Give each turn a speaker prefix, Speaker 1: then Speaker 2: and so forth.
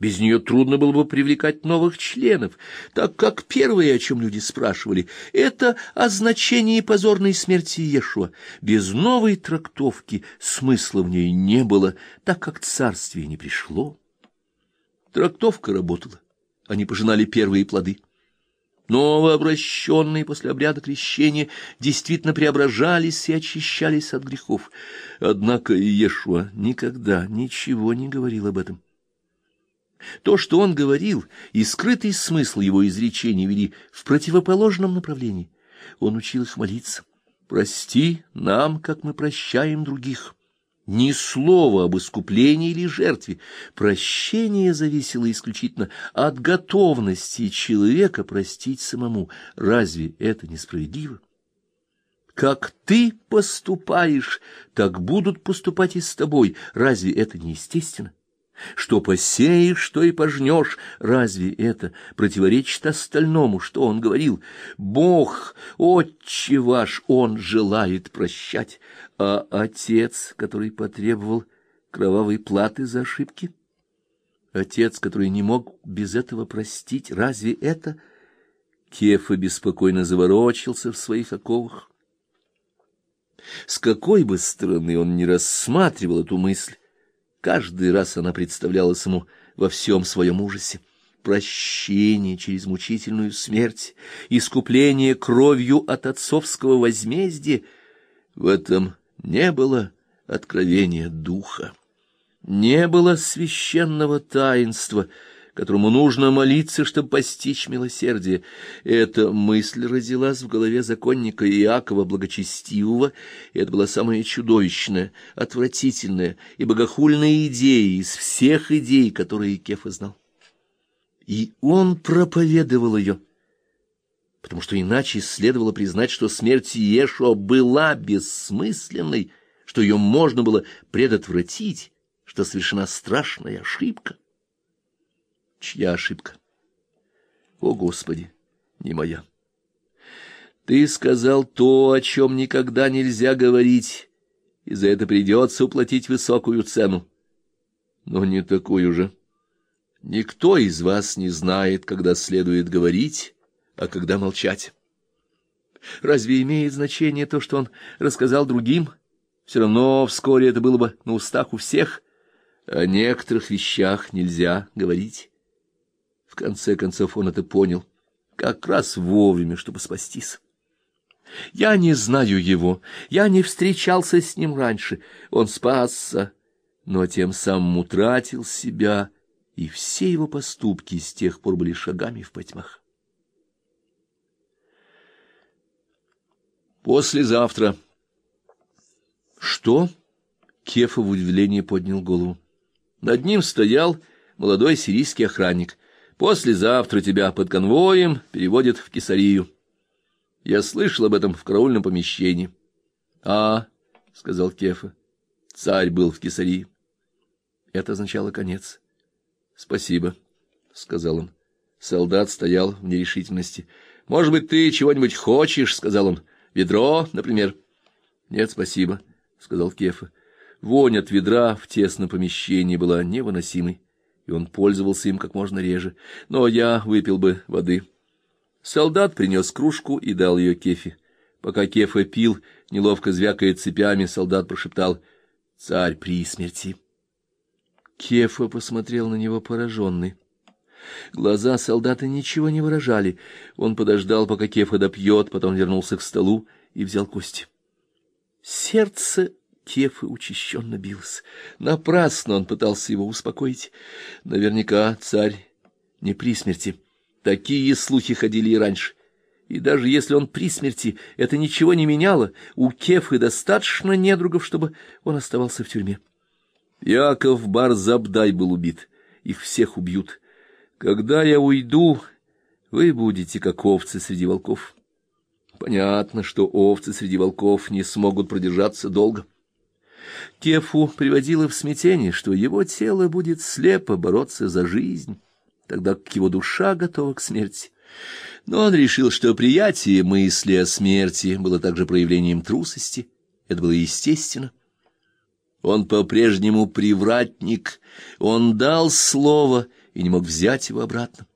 Speaker 1: Без нее трудно было бы привлекать новых членов, так как первое, о чем люди спрашивали, это о значении позорной смерти Иешуа. Без новой трактовки смысла в ней не было, так как царствие не пришло. Трактовка работала, они пожинали первые плоды. Новообращенные после обряда крещения действительно преображались и очищались от грехов. Однако Иешуа никогда ничего не говорил об этом. То, что он говорил, и скрытый смысл его изречений вели в противоположном направлении. Он учил их молиться. «Прости нам, как мы прощаем других». Ни слова об искуплении или жертве. Прощение зависело исключительно от готовности человека простить самому. Разве это несправедливо? Как ты поступаешь, так будут поступать и с тобой. Разве это не естественно? Что посеешь, что и пожнешь. Разве это противоречит остальному, что он говорил? Бог, Отче ваш, он желает прощать, а Отец, который потребовал кровавой платы за ошибки? Отец, который не мог без этого простить, разве это... Кефа беспокойно заворочился в своих оковах. С какой бы стороны он ни рассматривал эту мысль, Каждый раз она представлялась ему во всем своем ужасе. Прощение через мучительную смерть, искупление кровью от отцовского возмездия — в этом не было откровения духа. Не было священного таинства — которому нужно молиться, чтобы постичь милосердие. Эта мысль родилась в голове законника Иакова Благочестивого, и это была самая чудовищная, отвратительная и богохульная идея из всех идей, которые Кефа знал. И он проповедовал ее, потому что иначе следовало признать, что смерть Иешуа была бессмысленной, что ее можно было предотвратить, что совершена страшная ошибка. Чья ошибка? О, Господи, не моя. Ты сказал то, о чем никогда нельзя говорить, и за это придется уплатить высокую цену. Но не такую же. Никто из вас не знает, когда следует говорить, а когда молчать. Разве имеет значение то, что он рассказал другим? Все равно вскоре это было бы на устах у всех. О некоторых вещах нельзя говорить конце концов он это понял, как раз вовремя, чтобы спастись. Я не знаю его, я не встречался с ним раньше, он спасся, но тем самым утратил себя, и все его поступки с тех пор были шагами в потьмах. Послезавтра. Что? Кефа в удивлении поднял голову. Над ним стоял молодой сирийский охранник — Послезавтра тебя под конвоем переводят в Кесарию. Я слышал об этом в караульном помещении. — А, — сказал Кефа, — царь был в Кесарии. Это означало конец. — Спасибо, — сказал он. Солдат стоял в нерешительности. — Может быть, ты чего-нибудь хочешь, — сказал он. — Ведро, например. — Нет, спасибо, — сказал Кефа. Вонь от ведра в тесном помещении была невыносимой и он пользовался им как можно реже. Но я выпил бы воды. Солдат принес кружку и дал ее Кефе. Пока Кефа пил, неловко звякая цепями, солдат прошептал «Царь при смерти». Кефа посмотрел на него пораженный. Глаза солдата ничего не выражали. Он подождал, пока Кефа допьет, потом вернулся к столу и взял кости. Сердце Кефа учащенно билось. Напрасно он пытался его успокоить. Наверняка царь не при смерти. Такие слухи ходили и раньше. И даже если он при смерти, это ничего не меняло. У Кефы достаточно недругов, чтобы он оставался в тюрьме. Яков Барзабдай был убит. Их всех убьют. Когда я уйду, вы будете как овцы среди волков. Понятно, что овцы среди волков не смогут продержаться долго. Кефу приводило в смятение, что его тело будет слепо бороться за жизнь, тогда как его душа готова к смерти. Но он решил, что приятие мысли о смерти было также проявлением трусости. Это было естественно. Он по-прежнему привратник, он дал слово и не мог взять его обратно.